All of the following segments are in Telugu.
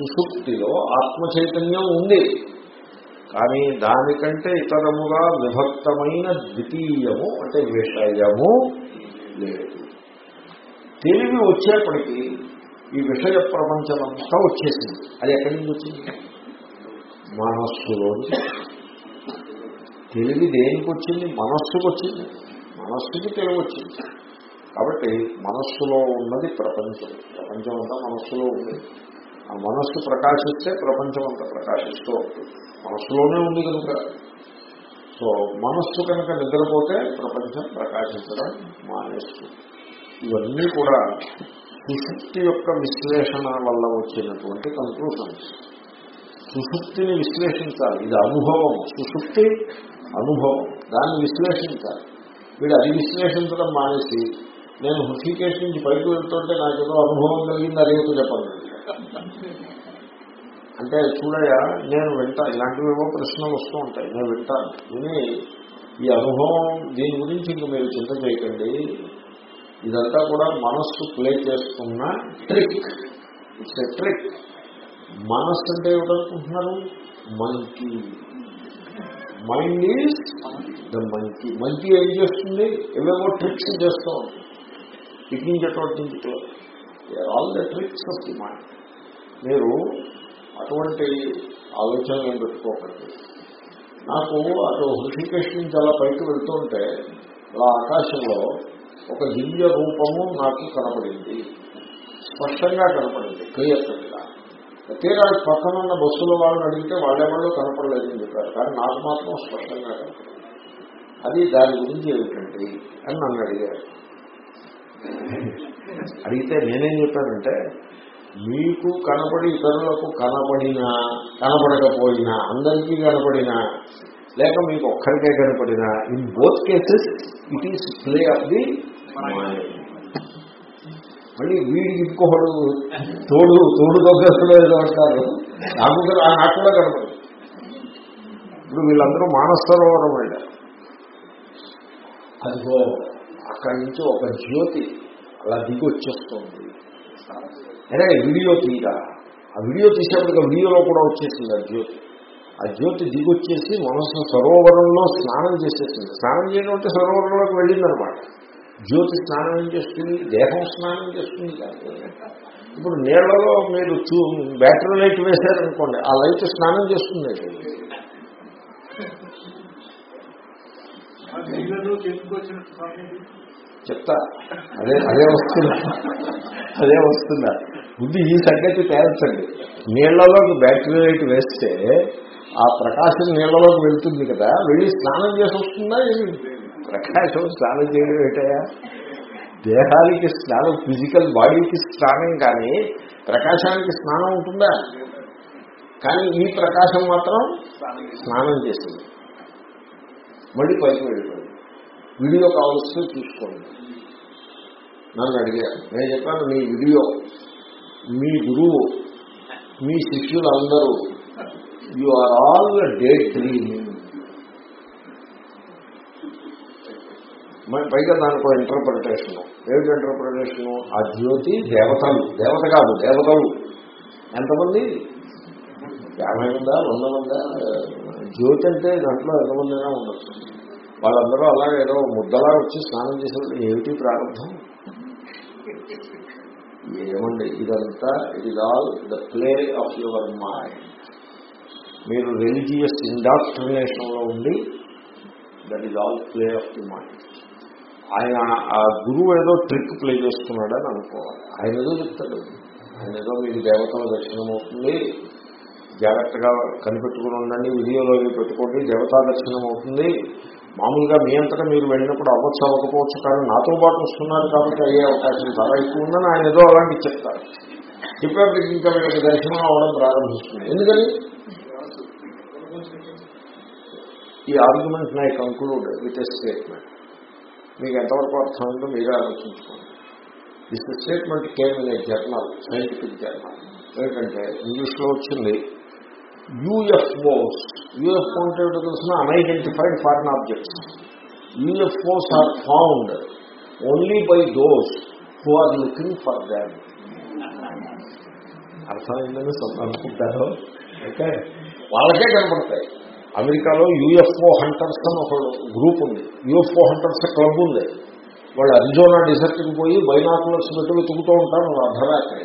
సుషుప్తిలో ఆత్మ చైతన్యం ఉంది. కానీ దానికంటే ఇతరముగా విభక్తమైన ద్వితీయము అంటే విషయము లేదు. తెలివి వచ్చేప్పటికీ ఈ విషయ ప్రపంచమంతా వచ్చేసింది. అది ఎక్కడి నుంచి వచ్చింది? మనస్సులో తెలివి దేనికి వచ్చింది? మనస్సుకు వచ్చింది. మనస్సుకి తెలివి వచ్చింది. కాబట్టి మనస్సులో ఉన్నది ప్రపంచం. ప్రపంచం అంతా మనస్సులో ఉంది. ఆ మనస్సు ప్రకాశిస్తే ప్రపంచం అంతా ప్రకాశిస్తూ ఉంటుంది. మనస్సులోనే ఉంది కనుక. సో మనస్సు కనుక నిద్రపోతే ప్రపంచం ప్రకాశించడం మానేస్తుంది. ఇవన్నీ కూడా సుశుక్తి యొక్క విశ్లేషణ వల్ల వచ్చినటువంటి కన్క్లూషన్స్ సుశుక్తిని విశ్లేషించాలి. ఇది అనుభవం. సుశుక్తి అనుభవం. దాన్ని విశ్లేషించాలి. వీడు అది విశ్లేషించడం మానేసి నేను హృషికేశ్ నుంచి పైకి వెళ్తుంటే నాకు ఏదో అనుభవం కలిగింది అదేదో చెప్పండి అంటే చూడయా నేను వింటాను ఇలాంటివేవో ప్రశ్నలు వస్తూ ఉంటాయి నేను వింటాను విని ఈ అనుభవం దీని గురించి ఇంక మీరు చింత చేయకండి. ఇదంతా కూడా మనస్సు ప్లే చేస్తున్న ట్రిక్ ఇట్స్ ఎ ట్రిక్ మనస్సు అంటే ఏమిటనుకుంటున్నారు? Monkey mind is the monkey monkey ఏం చేస్తుంది? ఏవేవో ట్రిక్స్ చేస్తూ ఉంటుంది. ఇటు నుంచి నుంచి all the tricks of the mind. మీరు అటువంటి ఆలోచనలు పెట్టుకోకండి. నాకు అటు హృషికేశ్ నుంచి అలా పైకి వెళ్తుంటే అలా ఆకాశంలో ఒక దివ్య రూపము నాకు కనపడింది. స్పష్టంగా కనపడింది క్లియర్ కట్గా. తీరా పక్కన ఉన్న బస్సుల వాళ్ళని అడిగితే వాళ్ళెవరో కనపడలేదని చెప్పారు. కానీ నాకు మాత్రం స్పష్టంగా కనపడింది. అది దాని గురించి ఏమిటండి అని నన్ను అడిగారు. అడిగితే నేనేం చెప్పానంటే మీకు కనపడి ఇతరులకు కనపడినా కనపడకపోయినా అందరికీ కనపడినా లేక మీకు ఒక్కరికే కనపడినా in both cases it is play of the మళ్ళీ వీడికి ఇంకొకడు తోడు తోడు దొంగలు ఏదో అంటారు. నాకు నాకు కూడా కనపడదు. ఇప్పుడు వీళ్ళందరూ మానసరోవరం వెళ్ళారు అదిగో అక్కడి నుంచి ఒక జ్యోతి అలా దిగి వచ్చేస్తుంది అరే వీడియో తీరా ఆ వీడియో తీసేప్పటికీ వీడియోలో కూడా వచ్చేసింది ఆ జ్యోతి. ఆ జ్యోతి దిగొచ్చేసి మనసు సరోవరంలో స్నానం చేసేసింది. స్నానం చేయడం అంటే సరోవరంలోకి వెళ్ళిందనమాట. జ్యోతి స్నానం చేస్తుంది దేహం స్నానం చేస్తుంది ఇప్పుడు నీళ్ళలో మీరు చూ బ్యాటరీ లైట్ వేశారనుకోండి ఆ లైట్ స్నానం చేస్తుంది ఆ నీళ్ళలో చెప్పుకొచ్చిన స్వామి చెప్తా. అదే అదే వస్తుందా అదే వస్తుందా ముందు ఈ సంగతి తేల్చండి. నీళ్ళలోకి బ్యాటరీ వేస్తే ఆ ప్రకాశం నీళ్ళలోకి వెళ్తుంది కదా వెళ్ళి స్నానం చేసి వస్తుందా ఏమి? ప్రకాశం స్నానం చేయడం ఏంటయా దేహానికి స్నానం ఫిజికల్ బాడీకి స్నానం కానీ ప్రకాశానికి స్నానం ఉంటుందా? కానీ ఈ ప్రకాశం మాత్రం స్నానం చేసింది. మళ్ళీ పైకి వెళ్ళిపోయింది. వీడియో కావాల్సి చూసుకోండి. నన్ను అడిగారు నేను చెప్పాను మీ వీడియో మీ గురువు మీ శిష్యులందరూ you are all day dreaming మరి పైగా దానికి ఒక ఇంటర్ప్రిటేషన్ ఏమిటి ఇంటర్ప్రిటేషన్ ఆ జ్యోతి దేవతలు. దేవత కాదు దేవతలు. ఎంతమంది? యాభై మందా వంద మందా జ్యోతి అంటే దాంట్లో ఎంతమందినా ఉండొచ్చు. వాళ్ళందరూ అలాగే ఏదో ముద్దలా వచ్చి స్నానం చేసేప్పుడు ఏమిటి ప్రారంభం? ఏమండి? ఇదంతా it is all the play of your mind మీరు రిలీజియస్ ఇండాక్ట్రినేషన్లో ఉండి that is all play of the mind ఆయన ఆ గురువు ఏదో ట్రిక్ ప్లే చేస్తున్నాడని అనుకోవాలి. ఆయన ఏదో చెప్తాడు. ఆయన ఏదో మీకు దేవతల దర్శనం అవుతుంది జాగ్రత్తగా కనిపెట్టుకుని ఉండండి. వీడియోలో పెట్టుకోండి. దేవతా దర్శనం అవుతుంది. మామూలుగా మీ అంతటా మీరు వెళ్ళినప్పుడు అవ్వచ్చు అవ్వకపోవచ్చు కానీ నాతో పాటు వస్తున్నారు కాబట్టి అయ్యే అవకాశం చాలా ఎక్కువ ఉందని ఆయన ఏదో అలాంటి చెప్తారు. చెప్పేప్పటికి ఇంకా వీళ్ళకి దర్శనం అవడం ప్రారంభిస్తుంది. ఎందుకని? ఈ ఆర్గ్యుమెంట్ నై కంక్లూడ్ విత్ ఎ స్టేట్మెంట్ మీకు ఎంతవరకు అర్థమైందో మీరే ఆలోచించుకోండి. This statement came in a journal scientific journal ఎందుకంటే ఇంగ్లీష్లో వచ్చింది. యూఎఫ్ఓస్. యుఎఫ్ఓ అంటే ఏంటో తెలిసిన? Unidentified foreign objects UFOs are found only by those who are looking for them అర్థమైందని అనుకుంటారు ఓకే? వాళ్ళకే కనపడతాయి. అమెరికాలో యూఎఫ్ఓ హంటర్స్ అని ఒక గ్రూప్ ఉంది. యూఎఫ్ఓ హంటర్స్ క్లబ్ ఉంది. వాళ్ళు అరిజోనా డిసర్ట్కి పోయి బైనాకులర్స్ పెట్టి వెతుకుతూ ఉంటారు. అర్ధరాత్రి.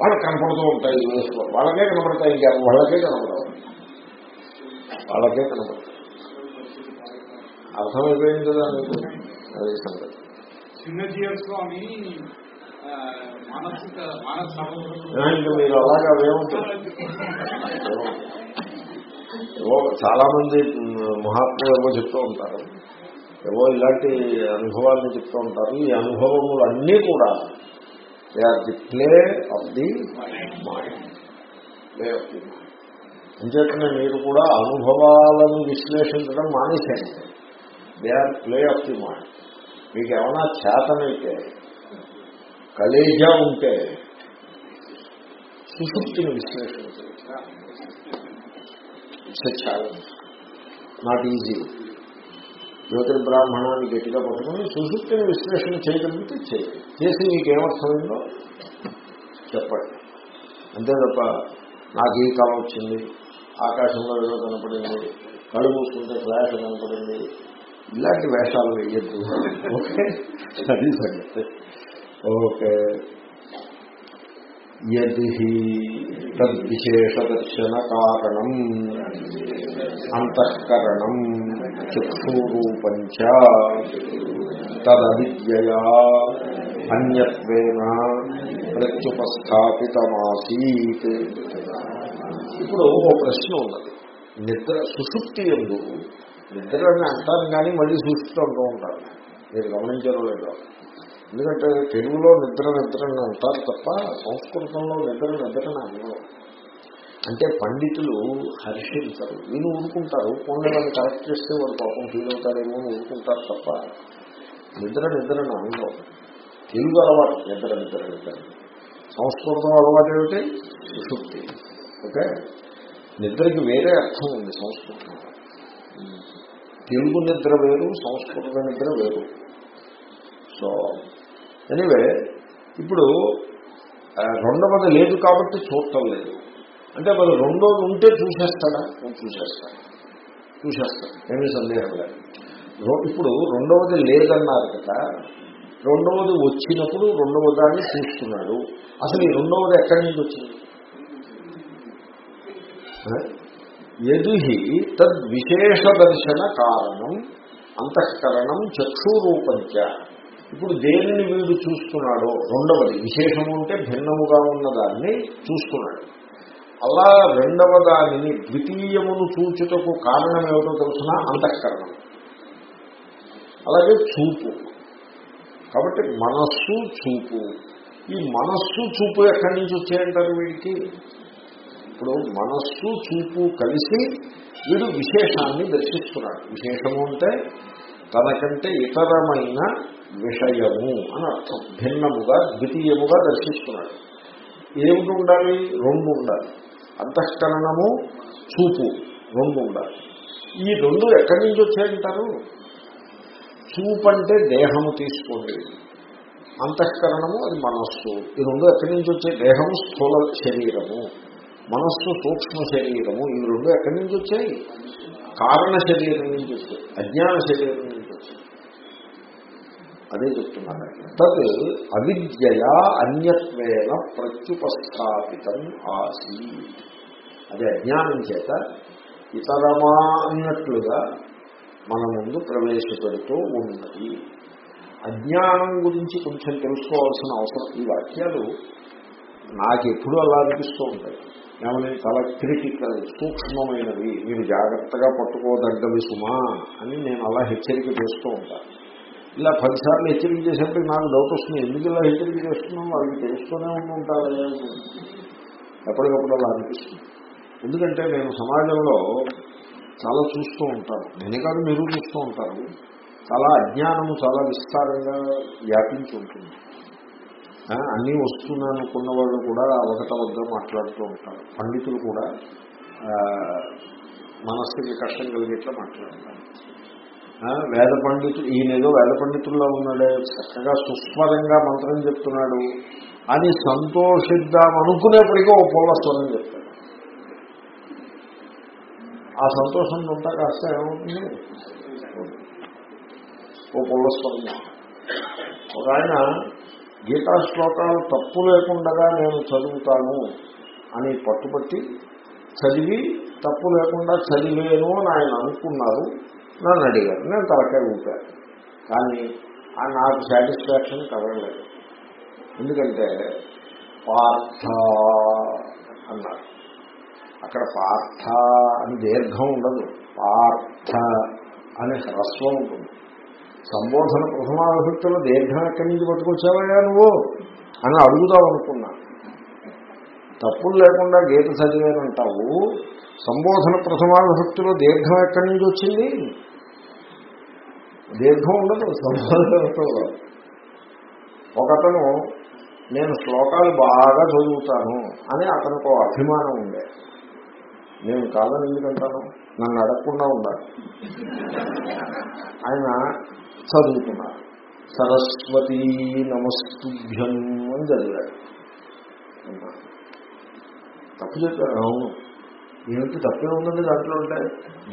వాళ్ళకి కనపడుతూ ఉంటాయి యూఎఫ్ఓ వాళ్ళకే కనపడతాయి ఇంకా వాళ్ళకే కనపడవు. వాళ్ళకే కనపడతాయి అర్థమైపోయింది కదా మీకు? అదే సంగతి. స్వామి ఇంకా మీరు అలాగా ఏవో చాలా మంది మహాత్ములు ఏవో చెప్తూ ఉంటారు. ఏవో ఇలాంటి అనుభవాలను చెప్తూ ఉంటారు. ఈ అనుభవములు అన్నీ కూడా they are the play of the mind play of the mind అంచేతనే మీరు కూడా అనుభవాలను విశ్లేషించడం మానేసేయండి. They are play of the mind మీకు ఏమైనా చేతనైతే కలేజా ఉంటే సుశుక్తిని విశ్లేషించండి. It's a challenge not easy జ్యోతిర్బ్రాహ్మణాన్ని గట్టిగా పట్టుకుని సుశుక్తిని విశ్లేషణ చేయగలిగితే చేయండి చేసి మీకు చెప్పండి. అంతే తప్ప నాకు ఈ కాలం వచ్చింది ఆకాశంలో ఏదో కనపడింది కళ్ళు మూసుకుంటే ఫ్లాష్ కనపడింది ఇలాంటి వేషాలు వేయద్దు. ఓకే? అది సంగతి. ఓకే. యది తద్విశేషదర్శన కారణం అంతఃకరణం. చక్షురూపంచ తదవిద్యయా అన్యత్వేన ప్రత్యుపస్థాపితమాసీత్. ఇప్పుడు ఓ ప్రశ్న ఉన్నది నిద్ర సుషుప్తి ఎందు నిద్ర అని అంటారు కానీ మళ్ళీ సుషుప్తి అంటూ ఉంటారు. మీరు గమనించడం లేదు. ఎందుకంటే తెలుగులో నిద్ర నిద్ర అని అంటారు తప్ప సంస్కృతంలో నిద్ర నిద్ర అని అంటే పండితులు హర్షించరు. వీళ్ళు ఊరుకుంటారు. కొండలను కరెక్ట్ చేస్తే వాడు పాపం ఫీల్ అవుతారేమో అని ఊరుకుంటారు తప్ప నిద్ర నిద్ర అని తెలుగు అలవాటు నిద్ర నిద్ర నిద్ర సంస్కృతం అలవాటు ఏమిటి? సుషుప్తి ఓకే? నిద్రకి వేరే అర్థం ఉంది సంస్కృతం. తెలుగు నిద్ర వేరు సంస్కృత నిద్ర వేరు. సో ఎనివే ఇప్పుడు రెండవది లేదు కాబట్టి చూడటం లేదు. అంటే మరి రెండోది ఉంటే చూసేస్తాడా? చూసేస్తాను. చూసేస్తాను. ఏమీ సందేహం లేదు. ఇప్పుడు రెండవది లేదన్నారు కదా రెండవది వచ్చినప్పుడు రెండవ దాన్ని చూస్తున్నాడు. అసలు ఈ రెండవది ఎక్కడి నుంచి వచ్చింది? ఎదుహి తద్విశేష దర్శన కారణం అంతఃకరణం చక్షురూపంచ. ఇప్పుడు దేనిని వీడు చూస్తున్నాడో? రెండవది విశేషము అంటే భిన్నముగా ఉన్నదాన్ని చూస్తున్నాడు. అలా రెండవ దానిని ద్వితీయమును చూచుటకు కారణం ఏమిటో తెలుసిన? అంతఃకరణం. అలాగే చూపు. కాబట్టి మనస్సు చూపు. ఈ మనస్సు చూపు ఎక్కడి నుంచి వచ్చాయంటారు వీడికి? ఇప్పుడు మనస్సు చూపు కలిసి వీడు విశేషాన్ని దర్శిస్తున్నాడు. విశేషము అంటే తనకంటే ఇతరమైన విషయము అని అర్థం. భిన్నముగా ద్వితీయముగా దర్శిస్తున్నాడు. ఏమిటి ఉండాలి? రెండు ఉండాలి. అంతఃకరణము చూపు రెండు ఉండాలి. ఈ రెండు ఎక్కడి నుంచి వచ్చాయంటారు? చూపు అంటే దేహము తీసుకోండి. అంతఃకరణము అది మనస్సు. ఈ రెండు ఎక్కడి నుంచి వచ్చే దేహము స్థూల శరీరము. మనస్సు సూక్ష్మ శరీరము. ఈ రెండు ఎక్కడి నుంచి వచ్చాయి? కారణ శరీరం నుంచి వచ్చాయి. అజ్ఞాన శరీరం అదే చెప్తున్నారు తత్ అవిద్యయా అన్యత్వేన ప్రత్యుపస్థాపితం ఆసీ అది అజ్ఞానం చేత ఇతరమా అన్నట్లుగా మన ముందు ప్రవేశపెడుతూ ఉన్నది. అజ్ఞానం గురించి కొంచెం తెలుసుకోవాల్సిన అవసరం. ఈ వాక్యాలు నాకు ఎప్పుడూ అలా అనిపిస్తూ ఉంటాయి. ఏమని? చాలా క్రిటికల్ సూక్ష్మమైనవి. మీరు జాగ్రత్తగా పట్టుకోదగ్గవి సుమా అని నేను అలా హెచ్చరిక చేస్తూ ఉంటాను. ఇలా పదిసార్లు హెచ్చరిక చేసేప్పటికి నాకు డౌట్ వస్తుంది ఎందుకు ఇలా హెచ్చరిక చేస్తున్నాం వాళ్ళకి తెలుస్తూనే ఉంటుంటారు ఎప్పటికప్పుడు అలా అనిపిస్తుంది. ఎందుకంటే నేను సమాజంలో చాలా చూస్తూ ఉంటాను. నేనే కాదు మీరు చూస్తూ ఉంటారు. చాలా అజ్ఞానము చాలా విస్తారంగా వ్యాపించి ఉంటుంది. అన్నీ వస్తున్నానుకున్న వాళ్ళు కూడా ఒకట మాట్లాడుతూ ఉంటారు. పండితులు కూడా మనస్సుకి కష్టం కలిగేట్లా మాట్లాడతారు. వేద పండితులు ఈయనేదో వేద పండితుల్లో ఉన్నాడే చక్కగా సుస్మరంగా మంత్రం చెప్తున్నాడు. అని సంతోషిద్దాం అనుకునేప్పటికీ ఓ పుల్ల స్వరం చెప్తాడు. ఆ సంతోషం ఉంటా కాస్త ఏమవుతుంది? ఓ పుల్ల స్వరం ఒక ఆయన గీతా శ్లోకాలు తప్పు లేకుండా నేను చదువుతాను అని పట్టుబట్టి చదివి తప్పు లేకుండా చదివేను అని ఆయన అనుకున్నారు. నన్ను అడిగారు. నేను తలకాయ ఊపాను. కానీ ఆ నాకు సాటిస్ఫాక్షన్ కలగలేదు. ఎందుకంటే పార్థ అన్నారు. అక్కడ పార్థ అని దీర్ఘం ఉండదు. పార్థ అనే హ్రస్వం ఉంటుంది. సంబోధన ప్రథమాభిక్తులు దీర్ఘం ఎక్కడి నుంచి పట్టుకొచ్చావయ్యా నువ్వు? అని అడుగుదాం అనుకున్నాను తప్పులు లేకుండా గీత చదివానంటావు సంబోధన ప్రథమావిభక్తిలో దీర్ఘం ఎక్కడి నుంచి వచ్చింది? దీర్ఘం ఉండదు సంబోధనతో ఒకతను నేను శ్లోకాలు బాగా చదువుతాను అని అతనికి ఒక అభిమానం ఉండే. నేను కాదని ఎందుకంటాను? నన్ను అడగకుండా ఉండాలి. ఆయన చదువుతున్నారు సరస్వతీ నమస్తుభ్యం అని చదివాడు. తప్పు చెప్పారు. అవును. ఏమిటి తప్పే ఉందండి దాంట్లో ఉంటే?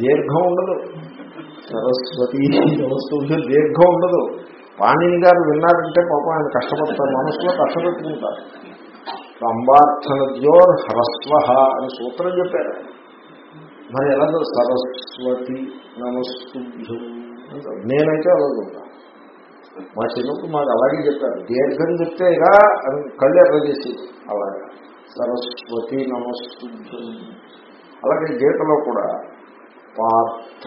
దీర్ఘం ఉండదు. సరస్వతి నమస్తుభ్యం దీర్ఘం ఉండదు. పాణిని గారు విన్నారంటే పాపం ఆయన కష్టపడతారు. మనసులో కష్టపెట్టుకుంటారు. సంబార్థనద్యోర్ హ్రస్వ అని సూత్రం చెప్పారు. మరి ఎలా సరస్వతి నమస్తుభ్యం నేనైతే అలాగుంటా మా చిన్నప్పుడు మాకు అలాగే చెప్పారు. దీర్ఘం చెప్తే ఇలా అని కళ్ళు ఎర్ర చేసి అలాగా. సరస్వతి నమస్తు అలాగే గీతలో కూడా పార్థ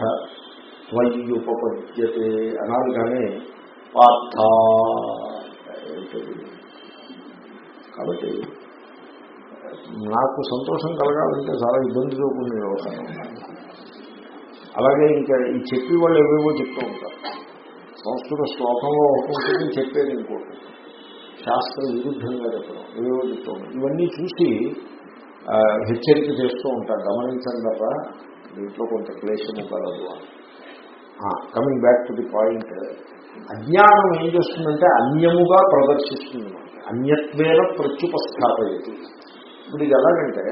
త్వయ్యుపపద్యతే అనాలి కానీ పార్థ కాబట్టి నాకు సంతోషం కలగాలంటే చాలా ఇబ్బందితో కూడిన వ్యవసాయం అలాగే ఇంకా ఈ చెప్పి వాళ్ళు ఏవేవో చెప్తూ ఉంటారు. సంస్కృత శ్లోకంలో ఒకటి చెప్పేది ఇంకోటి శాస్త్ర విరుద్ధంగా చెప్పడం ఏవేవో చెప్తూ ఇవన్నీ చూసి హెచ్చరిక చేస్తూ ఉంటారు. గమనించండి తప్ప దీంట్లో కొంత క్లేశము కలదు coming back to the point అజ్ఞానం ఏం చేస్తుందంటే అన్యముగా ప్రదర్శిస్తుంది. అన్యత్వేన ప్రత్యుపస్థాపయతి. ఇప్పుడు ఇది ఎలాగంటే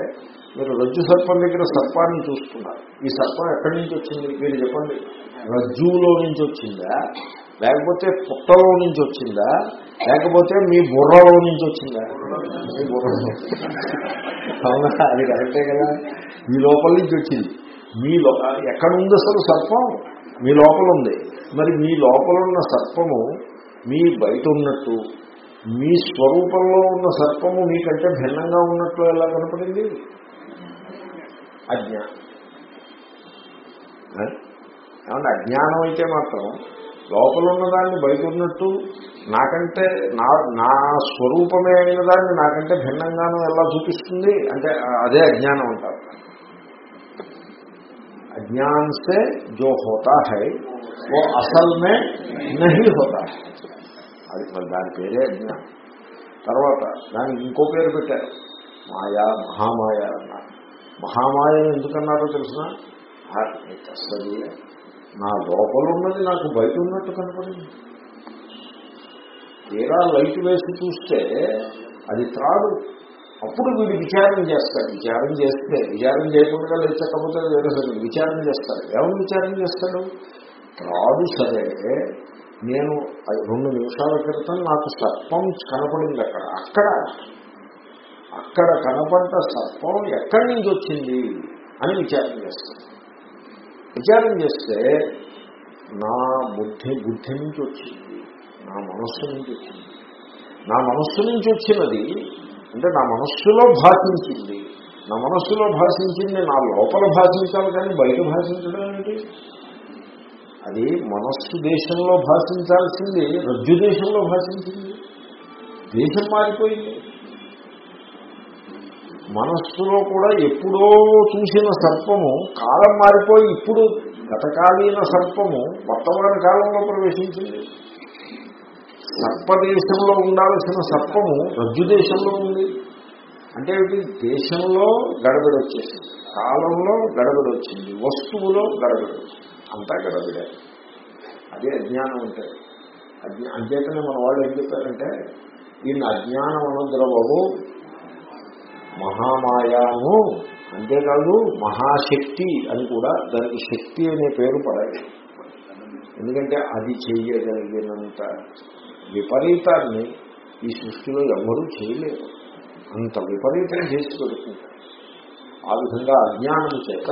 మీరు రజ్జు సర్పం దగ్గర సర్పాన్ని చూస్తున్నారు. ఈ సర్పం ఎక్కడి నుంచి వచ్చింది? మీరు చెప్పండి. రజ్జువులో నుంచి వచ్చిందా? లేకపోతే పుట్టలో నుంచి వచ్చిందా? లేకపోతే మీ బుర్రలో నుంచి వచ్చిందా? మీ బుర్రలో అవునా? అది కరెక్టే కదా. మీ లోపల నుంచి వచ్చింది. మీ లో ఎక్కడ ఉంది అసలు సర్పం? మీ లోపల ఉంది. మరి మీ లోపల ఉన్న సర్పము మీ బయట ఉన్నట్టు మీ స్వరూపంలో ఉన్న సర్పము మీకంటే భిన్నంగా ఉన్నట్లు ఎలా కనపడింది? అజ్ఞానం. ఏ? ఏమంటే అజ్ఞానం అయితే మాత్రం లోపల ఉన్నదాన్ని బయట ఉన్నట్టు నాకంటే నా నా స్వరూపమే అయిన దాన్ని నాకంటే భిన్నంగాను ఎలా చూపిస్తుంది అంటే అదే అజ్ఞానం అంటారు अज्ञान से जो होता है वो असल में नहीं होता है అది మరి దాని పేరే అజ్ఞానం తర్వాత దానికి ఇంకో పేరు పెట్టారు మాయా మహామాయ అన్నారు మహామాయ ఎందుకన్నారో తెలిసిన అసలు నా లోపల ఉన్నది నాకు బయట ఉన్నట్టు కనపడింది. తీరా లైట్ వేసి చూస్తే అది త్రాడు. అప్పుడు వీడు విచారం చేస్తాడు. విచారం చేస్తే విచారం చేయకుండా లేచకపోతే వేరే సరే విచారం చేస్తాడు. ఎవరు విచారం చేస్తాడు? త్రాడు సరే నేను రెండు నిమిషాల క్రితం నాకు సర్పం కనపడింది అక్కడ. అక్కడ అక్కడ కనపడ్డ సర్పం ఎక్కడి నుంచి వచ్చింది అని విచారం చేస్తాను విచారం చేస్తే నా బుద్ధి బుద్ధి నుంచి వచ్చింది. నా మనస్సు నుంచి వచ్చింది. నా మనస్సు నుంచి వచ్చినది అంటే నా మనస్సులో భాషించింది. నా మనస్సులో భాషించింది నా లోపల భాషించాలి కానీ బయట భాషించడం ఏంటి? అది మనస్సు దేశంలో భాషించాల్సింది రజ్జు దేశంలో భాషించింది. దేశం మారిపోయింది. మనస్సులో కూడా ఎప్పుడో చూసిన సర్పము కాలం మారిపోయి ఇప్పుడు గతకాలీన సర్పము వర్తమాన కాలంలో ప్రవేశించింది. సర్పదేశంలో ఉండాల్సిన సర్పము రజ్జు దేశంలో ఉంది. అంటే ఏమిటి? దేశంలో గడబడి వచ్చేసింది. కాలంలో గడబడొచ్చింది వస్తువులో గడబడి వచ్చింది. అంతా గడబడే. అదే అజ్ఞానం అంటే. అజ్ఞా అంచేతనే మన వాళ్ళు ఏం చెప్పారంటే ఈయన అజ్ఞానం అనొద్దురా మహామాయాను అంతేకాదు మహాశక్తి అని కూడా దానికి శక్తి అనే పేరు పడాలి. ఎందుకంటే అది చేయగలిగినంత విపరీతాన్ని ఈ సృష్టిలో ఎవ్వరూ చేయలేరు. అంత విపరీతం చేసి ఆ విధంగా అజ్ఞానం చేత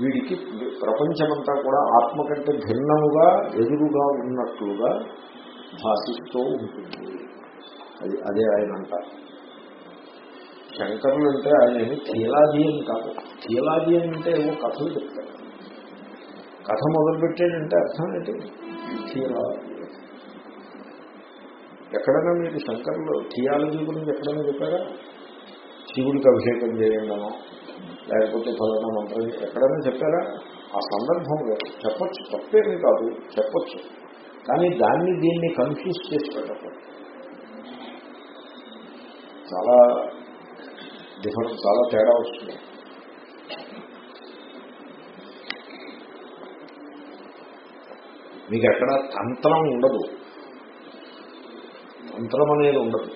వీడికి ప్రపంచమంతా కూడా ఆత్మ కంటే భిన్నముగా ఎదురుగా ఉన్నట్లుగా భాషిస్తూ ఉంటుంది. అది అదే ఆయన అంటారు. శంకరులు అంటే ఆయన ఏమి థియలాజియన్ కాదు. థియలాజియన్ అంటే ఏవో కథలు చెప్తారు. కథ మొదలుపెట్టాడంటే అర్థం ఏంటి? థియలాజీ. ఎక్కడైనా మీరు శంకరులు థియాలజీ గురించి ఎక్కడైనా చెప్పారా? శివుడికి అభిషేకం చేయడమో లేకపోతే ఫలానా మంత్రం ఎక్కడైనా చెప్పారా? ఆ సందర్భం చెప్పచ్చు చెప్పొచ్చు. తప్పేమీ కాదు. చెప్పచ్చు. కానీ దాన్ని దీన్ని కన్ఫ్యూజ్ చేసి పెట్టకూడదు. చాలా డిఫరెన్స్ చాలా తేడా వస్తుంది. మీకు ఎక్కడ తంత్రం ఉండదు. తంత్రం అనేది ఉండదు.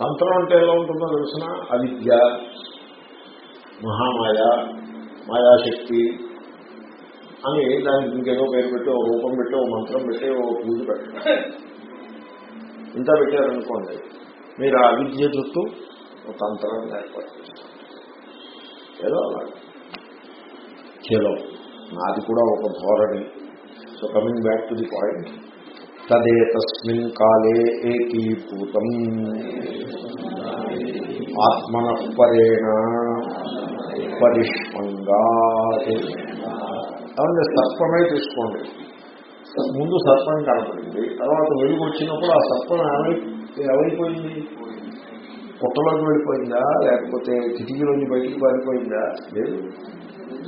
తంత్రం అంటే ఎలా ఉంటుందో తెలిసిన? అవిద్య మహామాయ మాయాశక్తి అని దానికి ఇంకేదో పేరు పెట్టి ఓ రూపం పెట్టి ఓ మంత్రం పెట్టి ఓ పూజ పెట్టడం. ఇంత పెట్టారనుకోండి మీరు ఆ అవిద్య చుట్టూ తంత్రాన్ని ఏర్పాటు చేస్తారు ఏదో అలా. చలో. నాది కూడా ఒక ధోరణి. So coming back to the point తదే తస్మిన్ కాలే ఏకీభూతం. ఆత్మన పరేణ పరిష్మంగా కాబట్టి సర్పమే తీసుకోండి. ముందు సర్పం కనపడింది. తర్వాత వెలుగు వచ్చినప్పుడు ఆ సర్పం ఏమై ఏమైపోయింది? పుట్టలోకి వెళ్ళిపోయిందా? లేకపోతే కిటికీలోంచి బయటికి పారిపోయిందా? లేదు.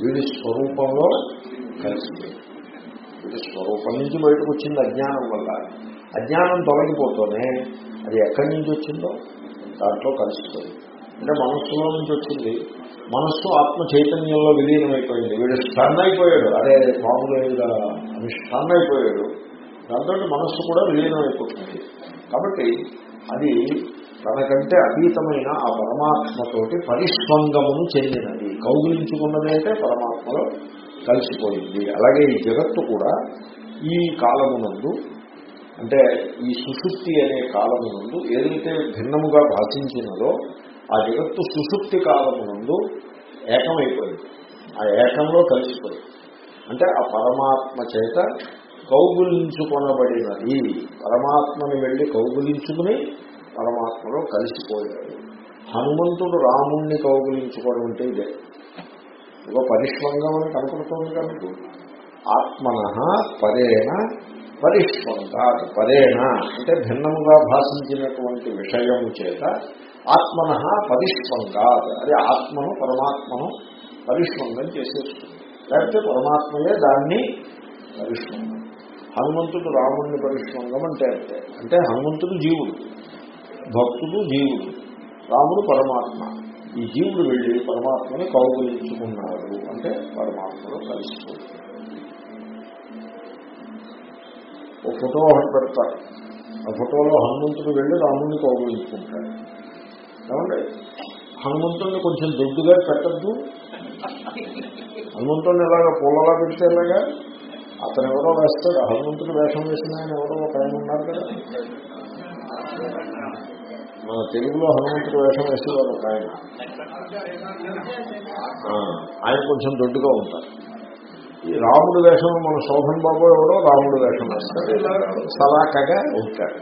వీడి స్వరూపంలో కలిసింది. వీడి స్వరూపం నుంచి బయటకు వచ్చింది అజ్ఞానం వల్ల. అజ్ఞానం తొలగిపోతూనే అది ఎక్కడి నుంచి వచ్చిందో? దాంట్లో కలిసిపోయింది. అంటే మనస్సులో నుంచి వచ్చింది. మనస్సు ఆత్మ చైతన్యంలో విలీనమైపోయింది. వీడు స్టన్ అయిపోయాడు. అదే మామూలుగా అని స్టన్ అయిపోయాడు. దాంతో మనస్సు కూడా విలీనమైపోతుంది. కాబట్టి అది తనకంటే అతీతమైన ఆ పరమాత్మతోటి పరిస్వంగమును చెందినది. కౌగిలించుకున్నది అంటే పరమాత్మలో కలిసిపోయింది. అలాగే ఈ జగత్తు కూడా ఈ కాలమునందు అంటే ఈ సుశుక్తి అనే కాలమునందు ఏదైతే భిన్నముగా భాషించినదో ఆ జగత్తు సుశుక్తి కాలమునందు ఏకమైపోయింది. ఆ ఏకంలో కలిసిపోయింది. అంటే ఆ పరమాత్మ చేత కౌగులించుకొనబడినది. పరమాత్మని వెళ్ళి కౌగులించుకుని పరమాత్మలో కలిసిపోయాడు. హనుమంతుడు రాముణ్ణి కౌగులించుకోవడం అంటే ఇదే. ఒక పరిష్వంగం అని కనపడుతోంది కనుక ఆత్మన పరేణ పరిష్వంగా. పరేణ అంటే భిన్నముగా భాషించినటువంటి విషయము చేత ఆత్మన పరిష్వంగా. అది ఆత్మను పరమాత్మను పరిష్వంగం చేసేస్తుంది. లేకపోతే పరమాత్మయే దాన్ని పరిష్వంగం. హనుమంతుడు రాముడిని పరిష్వంగం అంటే అంటే హనుమంతుడు జీవుడు. భక్తుడు జీవుడు రాముడు పరమాత్మ. ఈ జీవుడు వెళ్ళి పరమాత్మని కౌగులించుకున్నాడు అంటే పరమాత్మలో కలిసిపోతుంది ఓ ఫోటో ఒకటి పెడతారు. ఆ ఫోటోలో హనుమంతుడు వెళ్ళి రాముడిని కౌగులించుకుంటాడు. ఏమండి? హనుమంతుడిని కొంచెం దొడ్డుగా పెట్టద్దు. హనుమంతుడిని ఎలాగా పూలలా పెడితే ఎలాగా? అతను ఎవరో వేస్తాడు. హనుమంతుడు వేషం వేసిన ఆయన ఎవరో ఒక ఆయన ఉన్నారు కదా. మన తెలుగులో హనుమంతుడు వేషం వేసేవారు ఒక ఆయన. ఆయన కొంచెం దొడ్డుగా ఉంటారు. ఈ రాముడు వేషం మన శోభన్ బాబు ఎవరో రాముడు వేషం వేస్తారు. సలాకగా ఉంటాడు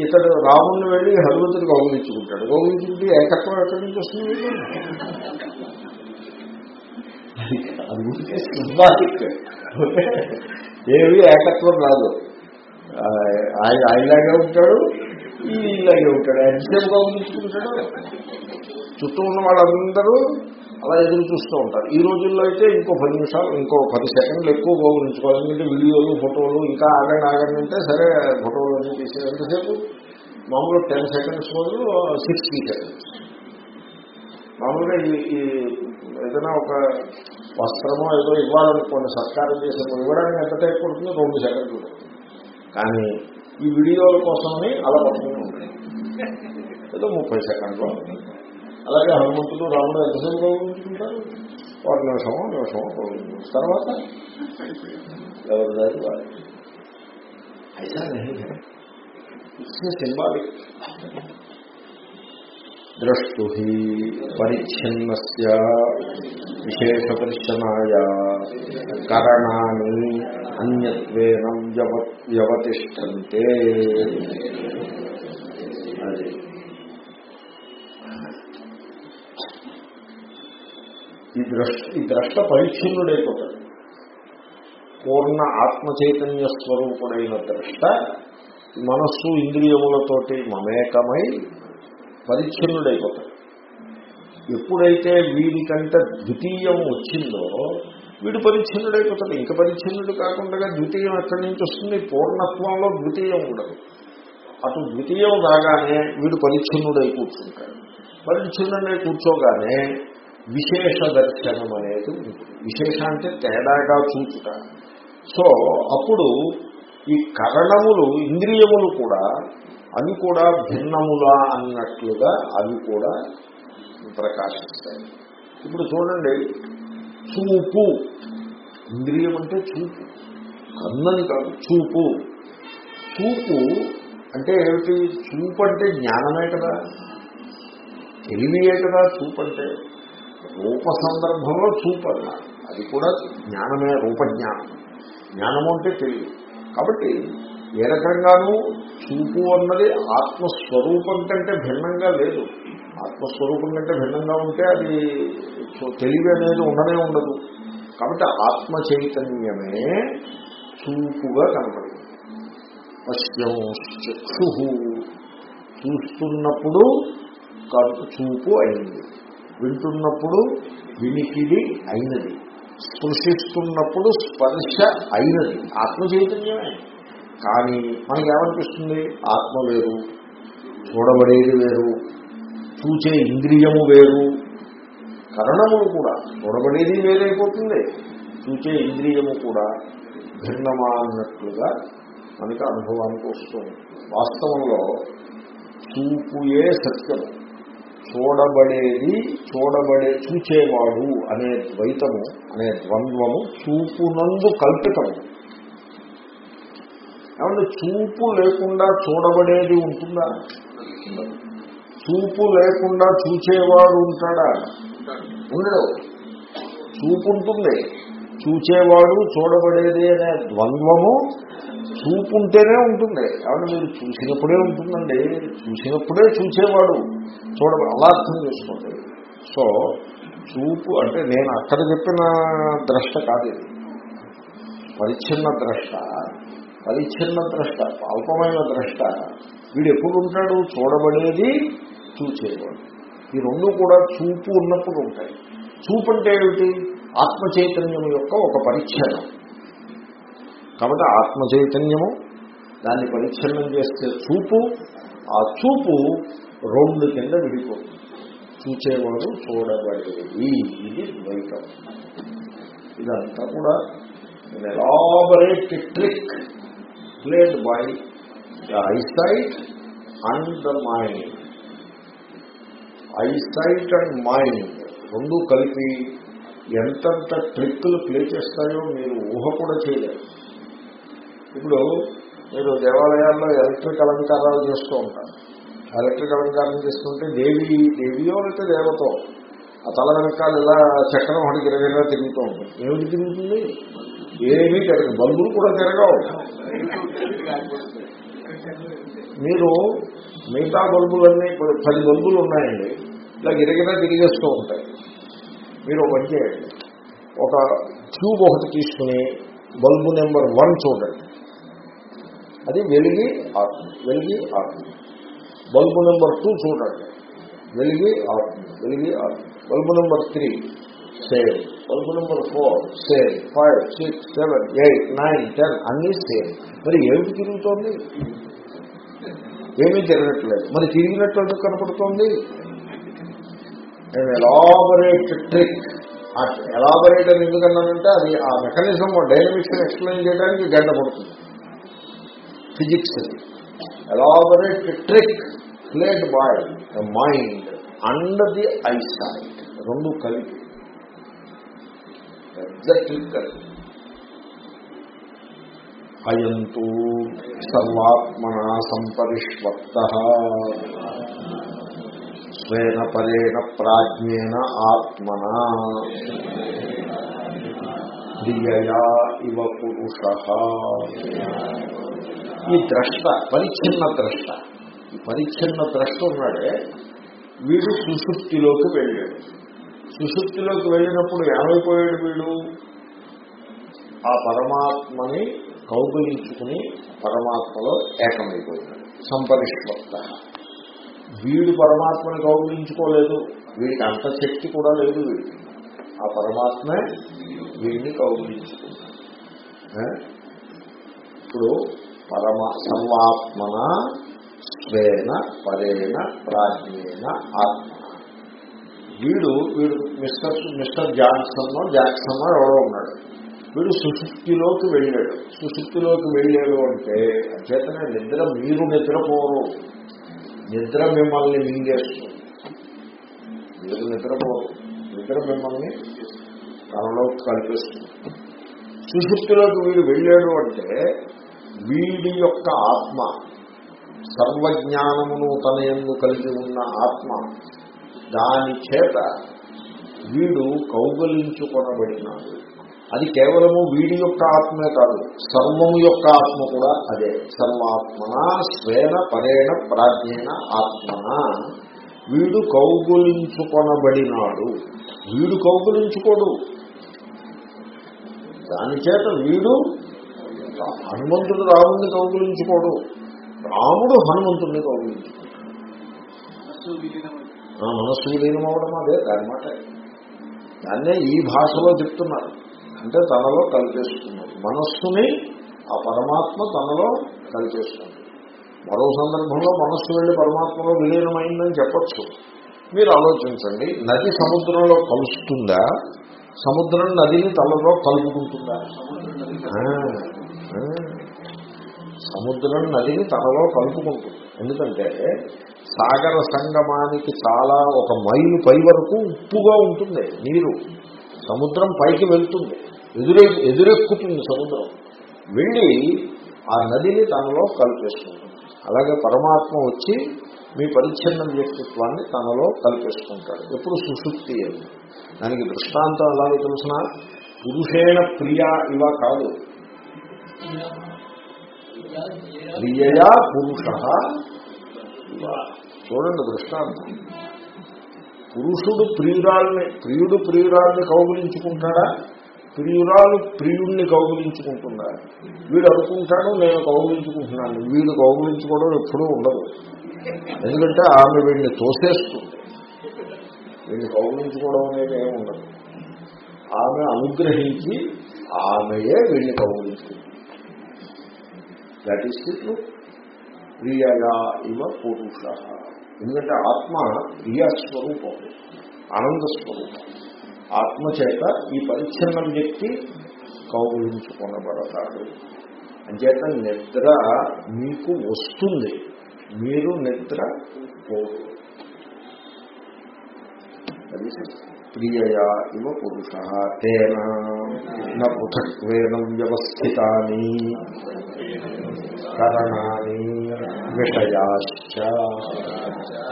ఇతడు రాముడిని వెళ్ళి హనుమంతుడు గౌరవించుకుంటాడు గౌరవించుకుంటే ఏకత్వం ఎక్కడి నుంచి వస్తుంది? అది సింబాలిక్. ఏవి ఏకత్వం రాదు. ఆయన ఆయనలాగే ఉంటాడు. ఈ ఇలాగే ఉంటాడు ఎగ్జామ్గా ఉంచుకుంటాడు చుట్టూ ఉన్న వాళ్ళందరూ అలా ఎదురు చూస్తూ ఉంటారు. ఈ రోజుల్లో అయితే ఇంకో పది నిమిషాలు ఇంకో పది సెకండ్లు ఎక్కువ గౌరవించుకోవాలి ఎందుకంటే వీడియోలు ఫోటోలు ఇంకా ఆగండి ఆగండి అంటే సరే ఫోటోలు అన్నీ తీసే ఎంతసేపు మామూలు టెన్ సెకండ్స్ బదులు సిక్స్టీ సెకండ్స్ మామూలుగా ఈ ఏదైనా ఒక వస్త్రమో ఏదో ఇవ్వాలనుకోండి సత్కారం చేసేప్పుడు ఇవ్వడానికి ఎంత టైం పడుతుందో రెండు సెకండ్లు. కానీ ఈ వీడియోల కోసమని అలా పడుతూనే ఉంటుంది ఏదో ముప్పై సెకండ్లు. అలాగే హనుమంతుడు రాముడు ఎంతసేపు గౌరవించుకుంటారు ఒక నిమిషమో నిమిషమో గౌరవించుకుంటారు తర్వాత ఎవరి దారి వారి అయితే సింబాలిక్ ద్రష్టు పరిచ్ఛిన్న విశేష పరిశ్రమాయ కరణాన్ని అన్యత్వేనం వ్యవతిష్టంతే అది. ఈ ద్రష్ట ఈ ద్రష్ట పరిచ్ఛిన్నుడైపోతాడు పూర్ణ ఆత్మ చైతన్య స్వరూపుడైన ద్రష్ట మనస్సు ఇంద్రియములతోటి మమేకమై పరిచ్ఛిన్నుడైపోతాడు. ఎప్పుడైతే వీడికంటే ద్వితీయం వచ్చిందో వీడు పరిచ్ఛిన్నుడైపోతాడు. ఇంకా పరిచ్ఛిన్నుడు కాకుండా ద్వితీయం ఎక్కడి నుంచి వస్తుంది? పూర్ణత్వంలో ద్వితీయం ఉండదు అటు ద్వితీయం రాగానే వీడు పరిచ్ఛిన్నుడై కూర్చుంటాడు పరిచ్ఛిన్నుడై కూర్చోగానే విశేష దర్శనం అనేది ఉంటుంది. విశేష అంటే తేడాగా చూచుట. సో అప్పుడు ఈ కరణములు ఇంద్రియములు కూడా అవి కూడా భిన్నములా అన్నట్లుగా అవి కూడా ప్రకాశిస్తాయి. ఇప్పుడు చూడండి చూపు. ఇంద్రియం అంటే చూపు. కన్నని కాదు చూపు. చూపు అంటే ఏమిటి? చూపు అంటే జ్ఞానమే కదా. తెలివియే కదా చూపు అంటే. రూప సందర్భంలో చూపు అన్నారు అది కూడా జ్ఞానమే రూపజ్ఞానం. జ్ఞానము అంటే తెలివి. కాబట్టి ఏ రకంగానూ చూపు అన్నది ఆత్మస్వరూపం కంటే భిన్నంగా లేదు. ఆత్మస్వరూపం కంటే భిన్నంగా ఉంటే అది తెలివి అనేది ఉండనే ఉండదు. కాబట్టి ఆత్మ చైతన్యమే చూపుగా కనపడింది పశ్యం చక్షు చూస్తున్నప్పుడు చూపు అయింది. వింటున్నప్పుడు వినికిడి అయినది. స్పృశిస్తున్నప్పుడు స్పర్శ అయినది. ఆత్మ చైతన్యమే. కానీ మనకి ఏమనిపిస్తుంది ఆత్మ వేరు చూడబడేది వేరు చూచే ఇంద్రియము వేరు. కరణములు కూడా చూడబడేది వేరైపోతుంది. చూచే ఇంద్రియము కూడా భిన్నమా అన్నట్లుగా మనకి అనుభవానికి వస్తుంది. వాస్తవంలో చూపుయే సత్యము. చూడబడేది చూడబడే చూచేవాడు అనే ద్వైతము అనే ద్వంద్వము చూపునందు కల్పితము. ఏమంటే చూపు లేకుండా చూడబడేది ఉంటుందా? చూపు లేకుండా చూచేవాడు ఉంటాడా? ఉండడు. చూపు ఉంటుంది. చూచేవాడు చూడబడేది అనే ద్వంద్వము చూపు ఉంటేనే ఉంటుంది. కాబట్టి మీరు చూసినప్పుడే ఉంటుందండి. చూసినప్పుడే చూసేవాడు చూడ అలా అర్థం చేసుకోండి. సో చూపు అంటే నేను అక్కడ చెప్పిన ద్రష్ట కాదు ఇది. పరిచ్ఛిన్న ద్రష్ట పరిచ్ఛిన్న ద్రష్ట అల్పమైన ద్రష్ట. వీడు ఎప్పుడు ఉంటాడు? చూడబడేది చూసేవాడు ఈ రెండు కూడా చూపు ఉన్నప్పుడు ఉంటాయి. చూపు అంటే ఏమిటి? ఆత్మ చైతన్యం యొక్క ఒక పరిచ్ఛేదం. కాబట్టి ఆత్మ చైతన్యము దాన్ని పరిచ్ఛిన్నం చేస్తే చూపు ఆ చూపు రెండు కింద విడిపోతుంది. చూచేవాడు చూడబడేది. ఇది ద్వైతం. ఇదంతా కూడా elaborate trick played by the eyesight and the mind eyesight and mind రెండు కలిపి ఎంతంత ట్రిక్లు ప్లే చేస్తాయో మీరు ఊహ కూడా చేయలేరు. ఇప్పుడు మీరు దేవాలయాల్లో ఎలక్ట్రిక్ అలంకారాలు చేస్తూ ఉంటారు. ఎలక్ట్రిక్ అలంకారం చేస్తుంటే దేవి దేవియో లేకపోతే దేవతో? ఆ తల వెనకాల ఇలా చక్రం ఒకటి గిరగిరగా తిరుగుతూ ఉంటుంది. ఏమిటి తిరుగుతుంది? ఏమీ తిరగదు బల్బులు కూడా తిరగవు. మీరు మిగతా బల్బులన్నీ ఇప్పుడు పది బల్బులు ఉన్నాయండి. ఇలా గిరగిరా తిరిగేస్తూ ఉంటాయి. మీరు ఒక ఒక ట్యూబ్ ఒకటి తీసుకుని బల్బు నెంబర్ వన్ చూడండి. అది వెలిగి ఆత్మ వెలిగి ఆత్మ. బల్బు నెంబర్ టూ చూడండి. వెలిగి ఆత్మ వెలిగి ఆత్మ. Bulb number three same bulb number four same five six seven eight nine ten అన్నీ సేమ్ మరి ఏమిటి తిరుగుతోంది? ఏమీ తిరగట్లేదు మరి తిరిగినట్టు ఎందుకు కనపడుతోంది ఎలాబరేట్ ట్రిక్ ఎలాబరేట్ అని ఎందుకన్నానంటే అది ఆ మెకానిజం డైనమిక్స్ ఎక్స్ప్లెయిన్ చేయడానికి గంట పడుతుంది ఫిజిక్స్ అది elaborate trick played by the mind and the eyesight రెండు కలిపి పెద్ద ట్రిక్ కలిపి అయంతు సర్వాత్మన సంపరిష్వక్త స్వేన పరేణ ప్రాజ్ఞేన ఆత్మన క్రియయా ఇవ పురుష ఈ ద్రష్ట పరిచ్ఛిన్న ద్రష్ట. ఈ పరిచ్ఛిన్న ద్రష్ట ఉన్నాడే వీడు సుశుప్తిలోకి వెళ్ళాడు. సుశుప్తిలోకి వెళ్ళినప్పుడు ఏమైపోయాడు వీడు? ఆ పరమాత్మని కౌగులించుకుని పరమాత్మలో ఏకమైపోయాడు. సంపరిష్వక్త. వీడు పరమాత్మని కౌగులించుకోలేదు. వీడికి అంత శక్తి కూడా లేదు వీడికి. ఆ పరమాత్మే వీడిని కౌగులించుకున్నాడు ఇప్పుడు పరమ సర్వాత్మన స్వేన పరేణ ప్రాజ్ఞేన ఆత్మ. వీడు వీడు మిస్టర్ మిస్టర్ జాన్సన్ జాక్సన్ ఎవరో ఉన్నాడు. వీడు సుశుక్తిలోకి వెళ్ళాడు. సుశుక్తిలోకి వెళ్ళాడు అంటే చేతనే నిద్ర మీరు నిద్రపోరు. నిద్ర మిమ్మల్ని మింగేస్తుంది. మీరు నిద్రపోరు. నిద్ర మిమ్మల్ని తనలోకి కల్పిస్తుంది. సుశుక్తిలోకి వీడు వెళ్ళాడు అంటే వీడి యొక్క ఆత్మ సర్వజ్ఞానమును తన ఎందు కలిగి ఉన్న ఆత్మ దాని చేత వీడు కౌగలించుకొనబడినాడు. అది కేవలము వీడి యొక్క ఆత్మే కాదు సర్వము యొక్క ఆత్మ కూడా అదే. సర్వాత్మన స్వేన పరేణ ప్రాజ్ఞేన ఆత్మన. వీడు కౌగులించుకొనబడినాడు. వీడు కౌగులించుకోడు. దాని చేత వీడు హనుమంతుడు రాముడిని కౌగులించుకోడు. రాముడు హనుమంతుడిని కౌగులించుకోడు మనస్సు విలీనం అవడం అదే దాని మాట. దాన్నే ఈ భాషలో చెప్తున్నారు. అంటే తనలో కలిపేస్తున్నారు మనస్సుని ఆ పరమాత్మ తనలో కలిపేస్తుంది మరో సందర్భంలో మనస్సు వెళ్ళి పరమాత్మలో విలీనమైందని చెప్పచ్చు. మీరు ఆలోచించండి. నది సముద్రంలో కలుస్తుందా? సముద్రం నదిని తనలో కలుపుకుంటుందా? సముద్రం నదిని తనలో కలుపుకుంటుంది. ఎందుకంటే సాగర సంగమానికి చాలా ఒక మైలు పై వరకు ఉప్పుగా ఉంటుంది నీరు. సముద్రం పైకి వెళ్తుంది. ఎదురే ఎదురెక్కుతుంది సముద్రం. వెళ్ళి ఆ నదిని తనలో కలిపేస్తుంది. అలాగే పరమాత్మ వచ్చి మీ పరిచ్ఛిన్న వ్యక్తిత్వాన్ని తనలో కల్పిస్తుంటాడు ఎప్పుడు సుశుక్తి అని. దానికి దృష్టాంతం ఎలాగో తెలిసిన? పురుషేణ ప్రియ ఇవ కాదు. క్రియయా పురుష చూడండి దృష్టాంతం. పురుషుడు ప్రియురాల్ని ప్రియుడు ప్రియురాల్ని కౌగులించుకుంటాడా ప్రియురాలు ప్రియుణ్ణి కౌగులించుకుంటుందా వీడు అనుకుంటాడు నేను కౌగులించుకుంటున్నాను. వీడు కౌగులించుకోవడం ఎప్పుడూ ఉండదు. ఎందుకంటే ఆమె వీడిని తోసేస్తుంది. వీడిని కౌగులించుకోవడం అనేది ఏమి ఉండదు. ఆమె అనుగ్రహించి ఆమెయే వీడిని కౌగులించుకుంటుంది. దట్ ఈస్ ది ట్రూత్ క్రియయా ఇవ పురుష. ఎందుకంటే ఆత్మ క్రియాస్వరూపం ఆనంద స్వరూపం ఆత్మ చేత ఈ పరిచ్ఛిన్న వ్యక్తి కౌగులించుకొనబడతాడు. అంచేత నిద్ర మీకు వస్తుంది. మీరు నిద్ర పోదు అది ప్రియయా ఇవ పురుష తేన న పృథక్వేన వ్యవస్థితాని కరణాన్ని విషయాశ్చ.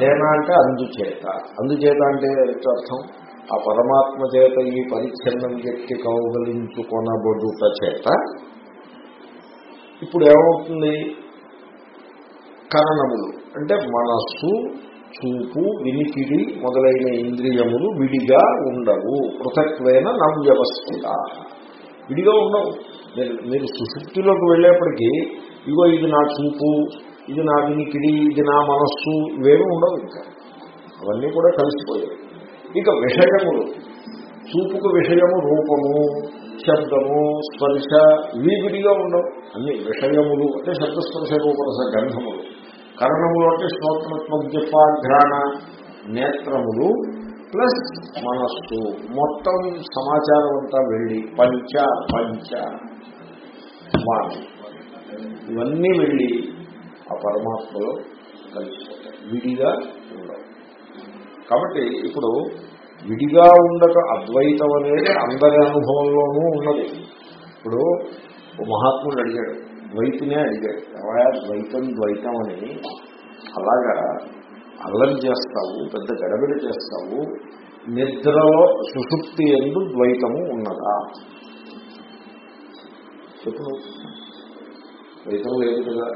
తేన అంటే అందుచేత. అందుచేత అంటే అర్థం? ఆ పరమాత్మ చేత ఈ పరిచ్ఛిన్నం వ్యక్తి కౌగలించుకొనబడుట చేత. ఇప్పుడు ఏమవుతుంది? కరణములు. అంటే మనస్సు చూపు వినికిడి మొదలైన ఇంద్రియములు విడిగా ఉండవు. పృథక్వేన నవ్యవస్థిత. విడిగా ఉండవు. మీరు మీరు సుశుక్తిలోకి వెళ్ళేప్పటికీ ఇగో ఇది నా చూపు ఇది నా వినికిడి ఇది నా మనస్సు ఇవేమీ ఉండవు ఇంకా. అవన్నీ కూడా కలిసిపోయాయి. ఇక విషయములు. చూపుకు విషయము రూపము శబ్దము స్పర్శ ఇవి విడిగా ఉండవు. అన్ని విషయములు అంటే శబ్దస్పర్శ రూపరస గంధములు. కరణములు అంటే శ్రోత్రత్మ జిఫాఘ్రాణ నేత్రములు ప్లస్ మనస్సు. మొత్తం సమాచారం అంతా వెళ్ళి పంచ పంచ వాణి ఇవన్నీ వెళ్ళి ఆ పరమాత్మలో కలిసిపోతాయి. విడిగా ఉండవు. కాబట్టి ఇప్పుడు విడిగా ఉండక అద్వైతం అనేది అందరి అనుభవంలోనూ ఉన్నది. ఇప్పుడు మహాత్ముడు అడిగాడు ద్వైతినే అడిగాడు. ఎవయా ద్వైతం ద్వైతం అని. అలాగా అల్లరి చేస్తావు పెద్ద గడబిడ చేస్తావు నిద్రలో సుషుప్తి ఎందు ద్వైతము ఉన్నదా? చెప్పు. ద్వైతం లేదు కదా.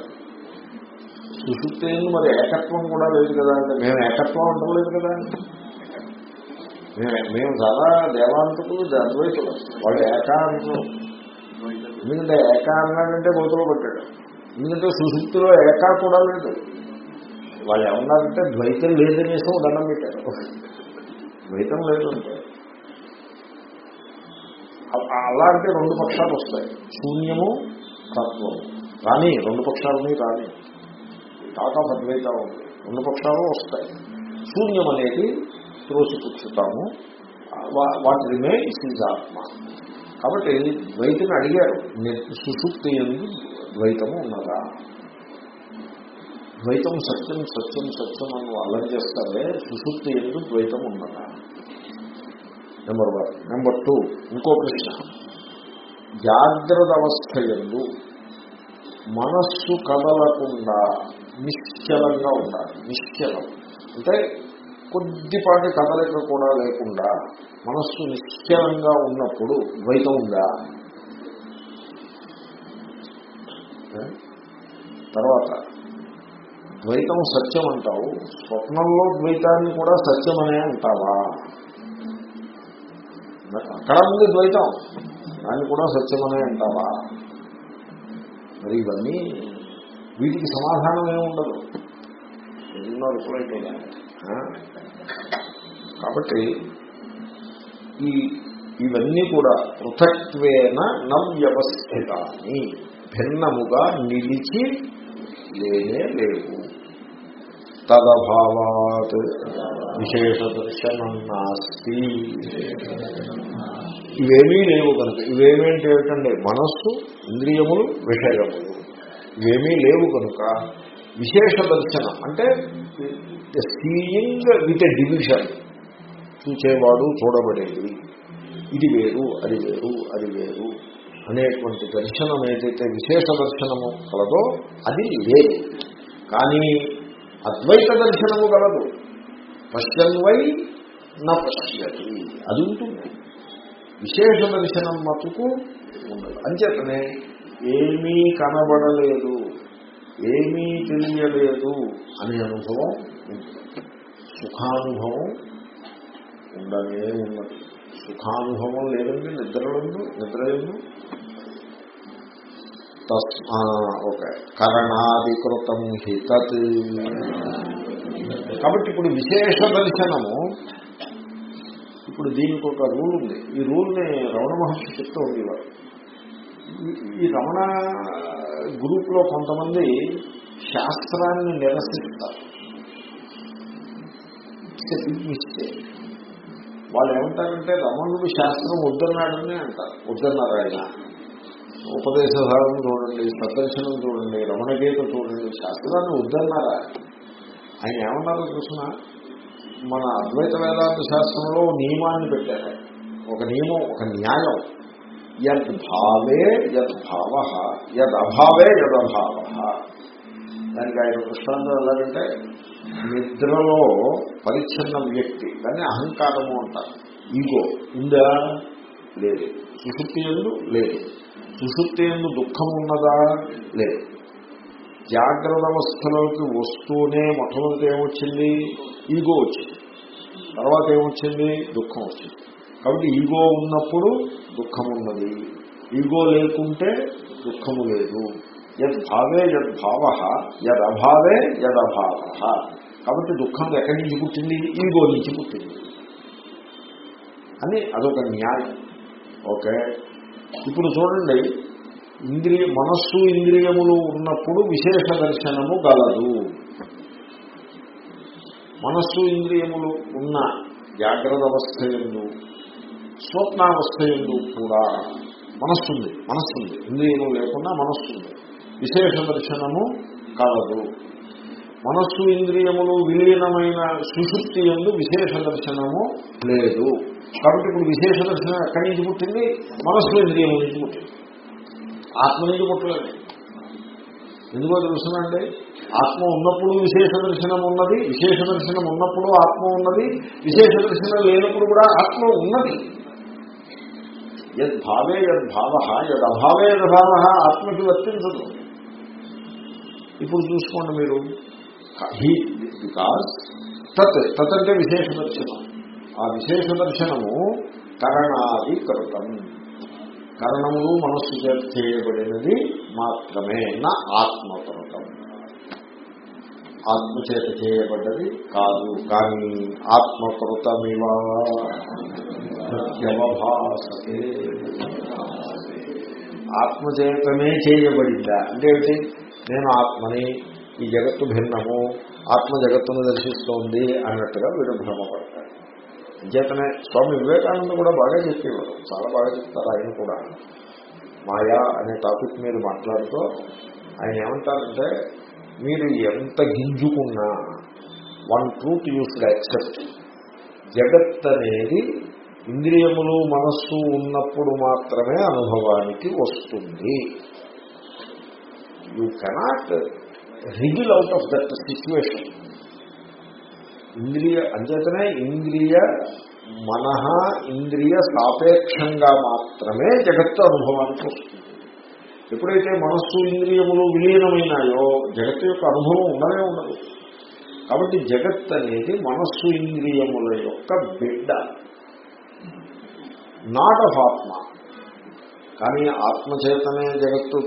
సుషుప్తి ఎందు మరి ఏకత్వం కూడా లేదు కదా అంటే మేము ఏకత్వం ఉండలేదు లేదు కదా మేము మేము చాలా దేవాంతకులు అద్వైతులు వాళ్ళు ఏకాంతం. ఎందుకంటే ఏకా అన్నాడంటే గోతులో పట్టాడు. ఎందుకంటే సుశుక్తిలో ఏకా కూడా లేదు. వాళ్ళు ఏమన్నారంటే ద్వైతం లేదనేసి దండం పెట్టారు. ద్వైతం లేదు అంటే. అలా అంటే రెండు పక్షాలు వస్తాయి. శూన్యము తత్వము. కానీ రెండు పక్షాలని కానీ టాక్ ఆఫ్ అద్వైతం రెండు పక్షాలు వస్తాయి. శూన్యం అనేది త్రోసిపుచ్చుతాము. వాటి రిమైన్స్ ఈజ్ ఆత్మ. కాబట్టి ద్వైతిని అడిగారు. ని- సుషుప్తి ఎందు ద్వైతము ఉన్నదా? ద్వైతం సత్యం సత్యం సత్యం అని అల్లం చేస్తారే చేస్తావే సుషుప్తి ఎందు ద్వైతం ఉన్నదా? నెంబర్ వన్ నెంబర్ టూ ఇంకో ప్రశ్న. జాగ్రత్త అవస్థ ఎందు మనస్సు కదలకుండా నిశ్చలంగా ఉండాలి. నిశ్చలం. అంటే కొద్దిపాటి కదలిక కూడా లేకుండా మనస్సు నిశ్చలంగా ఉన్నప్పుడు ద్వైతం ఉందా? తర్వాత ద్వైతం సత్యం అంటావు స్వప్నంలో ద్వైతాన్ని కూడా సత్యమనే అంటావా? అక్కడ ఉంది ద్వైతం దాన్ని కూడా సత్యమనే అంటావా? మరి ఇవన్నీ వీటికి సమాధానం ఏమి ఉండదు ఎన్నో రిప్లై కాబట్టి ఈ ఇవన్నీ కూడా పృథక్వేన నవ్యవస్థితాన్ని భిన్నముగా నిలిచి లేనే లేవు. తదభావాత్ విశేష దర్శనం నాస్తి ఇవేమీ లేవు కనుక. ఇవేమేంటి ఏమిటండి మనస్సు ఇంద్రియములు విషయములు. ఇవేమీ లేవు కనుక. విశేష దర్శనం అంటే సీయింగ్ విత్ ఎ డివిజన్. చూచేవాడు చూడబడేది. ఇది వేరు అది వేరు అది వేరు అనేటువంటి దర్శనం ఏదైతే విశేష దర్శనము కలదో అది లేదు కానీ అద్వైత దర్శనము కలదు. పశ్యన్వై నా పశ్యతి. అది ఉంటుంది. విశేష దర్శనం మటుకు ఉండదు. అంచేతనే ఏమీ కనబడలేదు ఏమీ తెలియలేదు అనే అనుభవం ఉంటుంది. సుఖానుభవం ఉండనే ఉన్నది సుఖానుభవం లేదండి నిద్రలందు నిద్రలందు తస్మా ఓకే. కరణాధికృతం హితత్ కాబట్టి ఇప్పుడు విశేష దర్శనము ఇప్పుడు దీనికి ఒక రూల్ ఉంది. ఈ రూల్ని రమణ మహర్షి చెప్తూ ఉండేవారు. ఈ- ఈ రమణ గ్రూప్లో కొంతమంది శాస్త్రాన్ని నిరసిస్తారు. మిస్టేక్ వాళ్ళు ఏమంటారంటే రమణుడు శాస్త్రం వద్దన్నాడని అంటారు. వద్దన్నారు ఆయన ఉపదేశధారం చూడండి సదర్శనం చూడండి రమణగీత చూడండి శాస్త్రాన్ని వద్దన్నారా ఆయన ఏమన్నారో చూసిన? మన అద్వైత వేదాంత శాస్త్రంలో నియమాన్ని పెట్టారు. ఒక నియమం ఒక న్యాయం. యత్ భావే యద్ భావ యద్ అభావే యదభావ. దానికి ఆయన దృష్టాంతం ఎలాగంటే నిద్రలో పరిచ్ఛిన్న వ్యక్తి. దాన్ని అహంకారము అంటారు. ఈగో ఉందా? లేదు. సుషుప్తి ఎందు? లేదు. సుషుప్తి ఎందు దుఃఖం ఉన్నదా? లేదు. జాగ్రత్త అవస్థలోకి వస్తూనే మొట్టమొదటి ఏమొచ్చింది? ఈగో వచ్చింది. తర్వాత ఏమొచ్చింది? దుఃఖం వచ్చింది. కాబట్టి ఈగో ఉన్నప్పుడు దుఃఖం ఉన్నది. ఈగో లేకుంటే దుఃఖము లేదు. యద్భావే యద్భావ యదభావే యదభావ కాబట్టి దుఃఖం ఎక్కడి నుంచి పుట్టింది? ఈగో నుంచి పుట్టింది. అని అదొక న్యాయం. ఓకే? ఇప్పుడు చూడండి ఇంద్రియ మనస్సు ఇంద్రియములు ఉన్నప్పుడు విశేష దర్శనము గలదు. మనస్సు ఇంద్రియములు ఉన్న జాగ్రత్త అవస్థ ఎందు స్వప్నావస్థ ఎందు కూడా మనస్సుంది మనస్సుంది. ఇంద్రియము లేకుండా మనస్సుంది. విశేష దర్శనము కలదు మనస్సు ఇంద్రియములు విలీనమైన సుశుక్తి ఎందు విశేష దర్శనము లేదు. కాబట్టి ఇప్పుడు విశేష దర్శనం ఎక్కడి నుంచి పుట్టింది? మనస్సు ఇంద్రియము నుంచి పుట్టింది. ఆత్మ నుంచి పుట్టలేదు. ఎందుకో తెలుసునండి ఆత్మ ఉన్నప్పుడు విశేష దర్శనం ఉన్నది విశేష దర్శనం ఉన్నప్పుడు ఆత్మ ఉన్నది విశేష దర్శనం లేనప్పుడు కూడా ఆత్మ ఉన్నది. యద్భావే యద్భావ యదభావే యద్భావ ఆత్మకి వర్తించదు. ఇప్పుడు చూసుకోండి మీరు. హీ బికాస్ తత్ తత్ అంటే విశేష దర్శనం ఆ విశేష దర్శనము కరణాది కృతం కరణములు మనస్సు చేత చేయబడినది మాత్రమే నా ఆత్మకృతం ఆత్మ చేత చేయబడ్డది కాదు కానీ ఆత్మకృతమివా వ్యవభాసతే ఆత్మ చేతనే చేయబడిందా? అంటే ఏమిటి? నేను ఆత్మని ఈ జగత్తు భిన్నము ఆత్మ జగత్తును దర్శిస్తోంది అన్నట్టుగా వీడు భ్రమపడతాడు. చేతనే స్వామి వివేకానంద కూడా బాగా చెప్పేవారు చాలా బాగా చెప్తారు ఆయన కూడా. మాయా అనే టాపిక్ మీద మాట్లాడుతూ ఆయన ఏమంటారంటే మీరు ఎంత గింజుకున్నా one truth you should accept. జగత్ అనేది ఇంద్రియములు మనస్సు ఉన్నప్పుడు మాత్రమే అనుభవానికి వస్తుంది. You cannot wriggle out of that situation ఇంద్రియ అంచేతనే ఇంద్రియ మనహ ఇంద్రియ సాపేక్షంగా మాత్రమే జగత్తు అనుభవానికి వస్తుంది. ఎప్పుడైతే మనస్సు ఇంద్రియములు విలీనమైనాయో జగత్తు యొక్క అనుభవం ఉండనే ఉండదు. కాబట్టి జగత్ అనేది మనస్సు ఇంద్రియముల యొక్క బిడ్డ. నాట్ ఆఫ్ ఆత్మ. కానీ ఆత్మచేతనే జగత్తు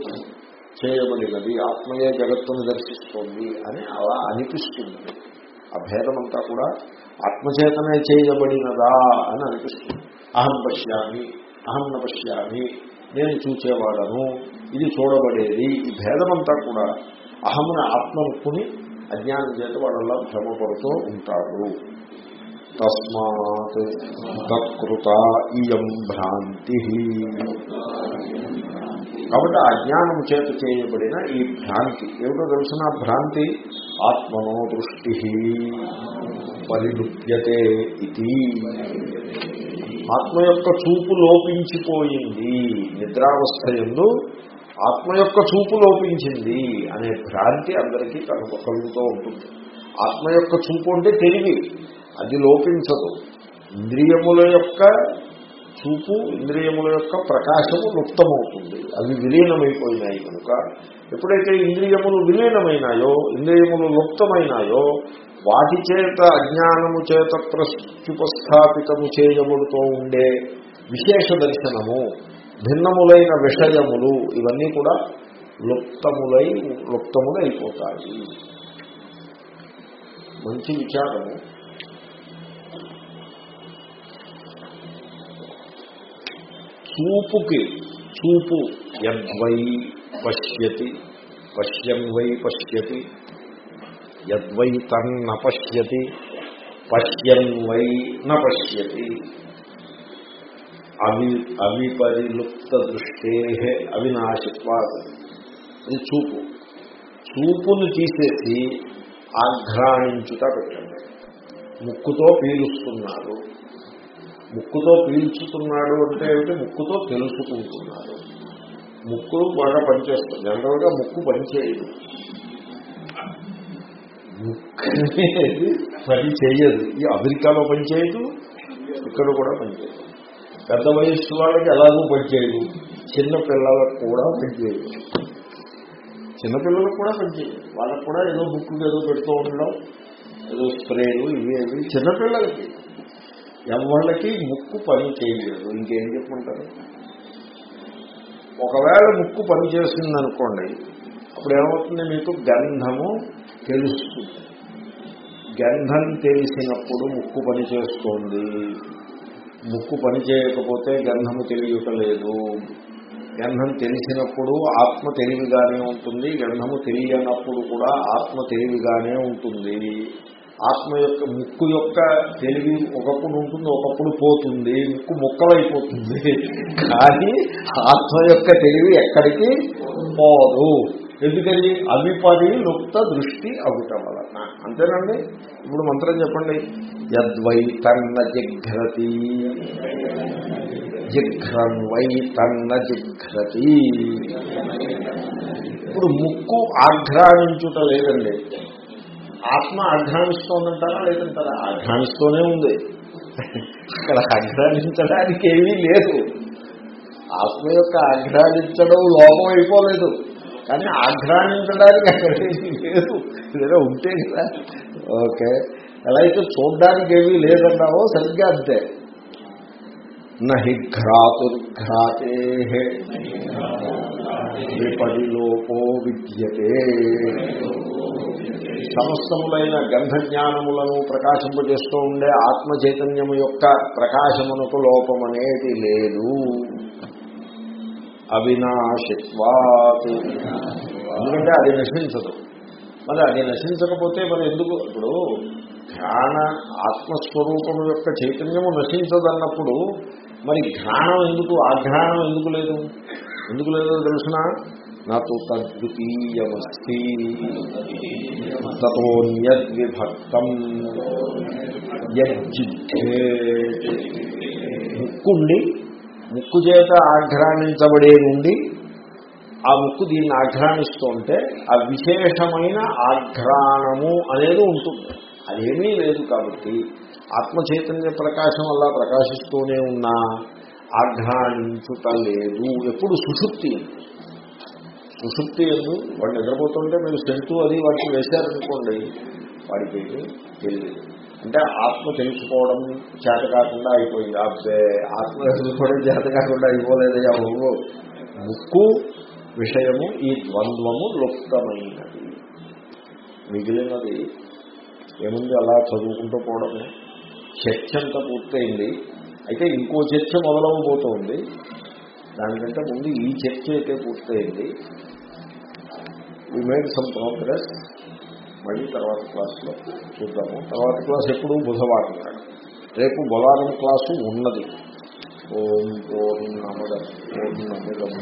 చేయబడినది ఆత్మయే జగత్తును దర్శిస్తోంది అని అలా అనిపిస్తుంది. ఆ భేదమంతా కూడా ఆత్మచేతనే చేయబడినదా అని అనిపిస్తుంది. అహం పశ్యామి అహం న పశ్యామి నేను చూచేవాడను ఇది చూడబడేది ఈ భేదమంతా కూడా అహమున ఆత్మనుకుని అజ్ఞానం చేత వాళ్ళలా భ్రమపడుతూ ఉంటారు. తస్మాత్ తత్కృత ఇయం భ్రాంతి. కాబట్టి అజ్ఞానం చేత చేయబడిన ఈ భ్రాంతి. ఏమిటో తెలిసిన భ్రాంతి? ఆత్మనో దృష్టి పరిలుప్యతే ఇది. ఆత్మ యొక్క చూపు లోపించిపోయింది. నిద్రావస్థ ఎందు ఆత్మ యొక్క చూపు లోపించింది అనే భ్రాంతి అందరికీ కలుగు కలుగుతూ ఉంటుంది. ఆత్మ యొక్క చూపు అంటే తెలివి. అది లోపించదు. ఇంద్రియముల యొక్క చూపు ఇంద్రియముల యొక్క ప్రకాశము లుప్తమవుతుంది. అవి విలీనమైపోయినాయి కనుక ఎప్పుడైతే ఇంద్రియములు విలీనమైనాయో ఇంద్రియములు లుప్తమైనాయో వాటి చేత అజ్ఞానము చేత ప్రత్యుపస్థాపితము చేయబడుతూ ఉండే విశేష దర్శనము భిన్నములైన విషయములు ఇవన్నీ కూడా లుప్తములై లుప్తములైపోతాయి. మంచి విచారము. చూపుకి చూపు యద్వై పశ్యతి పశ్యం వై పశ్యతి యద్వై తన్న పశ్యతి పశ్యం వై న పశ్యతి. అవి అవిపరిలుప్త దృష్టే అవినాశిత్వాది ఇది చూపు. చూపును తీసేసి ఆఘ్రాణించుట పెట్టండి. ముక్కుతో పీలుస్తున్నారు. ముక్కుతో పీల్చుతున్నాడు అంటే ఏమిటి? ముక్కుతో తెలుసుకుంటున్నాడు. ముక్కు బాగా పనిచేస్తుంది. జనరల్గా ముక్కు పనిచేయదు. ముక్కు అనేది పని చేయదు. ఈ అమెరికాలో పనిచేయదు ఇక్కడ కూడా పనిచేయదు. పెద్ద వయస్సు వాళ్ళకి ఎలాగూ పనిచేయదు. చిన్న పిల్లలకు కూడా పనిచేయదు. చిన్నపిల్లలకు కూడా పనిచేయదు. వాళ్ళకు కూడా ఏదో ముక్కు ఏదో పెడుతూ ఉండడం ఏదో స్ప్రేలు ఇవి ఏవి చిన్నపిల్లలకి ఎవళ్ళకి ముక్కు పని చేయలేదు. ఇంకేం చెప్పుకుంటారు? ఒకవేళ ముక్కు పని చేస్తుంది అనుకోండి అప్పుడు ఏమవుతుంది మీకు? గంధము తెలుస్తుంది. గంధం తెలిసినప్పుడు ముక్కు పని చేస్తోంది. ముక్కు పని చేయకపోతే గంధము తెలియటలేదు గంధం తెలిసినప్పుడు ఆత్మ తెలివిగానే ఉంటుంది. గంధము తెలియనప్పుడు కూడా ఆత్మ తెలివిగానే ఉంటుంది. ఆత్మ యొక్క ముక్కు యొక్క తెలివి ఒకప్పుడు ఉంటుంది ఒకప్పుడు పోతుంది. ముక్కు ముక్కలైపోతుంది. కానీ ఆత్మ యొక్క తెలివి ఎక్కడికి పోదు. ఎందుకని? అవిపరి లుప్త దృష్టి అవుట వలన. అంతేనండి? ఇప్పుడు మంత్రం చెప్పండి. యద్వై తన్న జిఘ్రతి. జిఘ్రం వై తన్న జిఘ్రతి. ఇప్పుడు ముక్కు ఆఘ్రానించుట లేదండి. ఆత్మ ఆఘ్రానిస్తోందంటారా లేదంటారా? ఆఘ్రానిస్తూనే ఉంది. ఇక్కడ ఆఘ్రానించడానికి ఏమీ లేదు. ఆత్మ యొక్క ఆఘ్రానించడం లోపం అయిపోలేదు. కానీ ఆఘ్రానించడానికి అక్కడ ఏమీ లేదు. ఏదైనా ఉంటే కదా. ఓకే. ఎలా అయితే చూడడానికి ఏమీ లేదన్నావో సరిగ్గా అంతే. నహి ఘ్రాతుర్ఘ్రాతే విపది లోపో విద్యతే. సమస్తములైన గంధ జ్ఞానములను ప్రకాశింపజేస్తూ ఉండే ఆత్మ చైతన్యము యొక్క ప్రకాశమునకు లోపమనేది లేదు. అవినాశిత్వాత్. ఎందుకంటే అది నశించదు. మరి అది నశించకపోతే మరి ఎందుకు? ఇప్పుడు ఘ్రాణ ఆత్మస్వరూపము యొక్క చైతన్యము నశించదన్నప్పుడు మరి ఘ్రాణం ఎందుకు? ఆఘ్రాణం ఎందుకు లేదు? ఎందుకు లేదో తెలుసిన? నాకు తద్వితీయమస్తి. తోన్యద్విభక్తం యజ్జిఘ్రే ముక్కుండి ముక్కు చేత ఆఘ్రాణించబడే నుండి ఆ ముక్కు దీన్ని ఆఘ్రాణిస్తుంటే ఆ విశేషమైన ఆఘ్రాణము అనేది ఉంటుంది. అదేమీ లేదు కాబట్టి ఆత్మ చైతన్య ప్రకాశం అలా ప్రకాశిస్తూనే ఉన్నా ఆఘ్రాణించుట లేదు. ఎప్పుడు సుషుప్తి సుషుప్తి ఎందు వాడు నిద్రపోతుంటే మీరు సెంటు అది వాటికి వేశారనుకోండి వాడికి తెలియదు. అంటే ఆత్మ తెలుసుకోవడం చేత కాకుండా అయిపోయింది. అబ్బే ఆత్మ తెలుసుకోవడం చేత కాకుండా అయిపోలేదయ్యా బాబు ముక్కు విషయము ఈ ద్వంద్వము లుప్తమైనది. మిగిలినది ఏముంది? అలా చదువుకుంటూ పోవడమే. చర్చ అంతా పూర్తయింది. అయితే ఇంకో చర్చ మొదలవబోతోంది. దానికంటే ముందు ఈ చర్చ అయితే పూర్తయింది. ఈ మేడ్ సమ్ ప్రోగ్రెస్ మళ్ళీ తర్వాత క్లాస్లో చూద్దాము. తర్వాత క్లాస్ ఎప్పుడు బుధవారం నాడు రేపు బుధవారం క్లాసు ఉన్నది. ఓం పూర్ణమద పూర్ణమిదం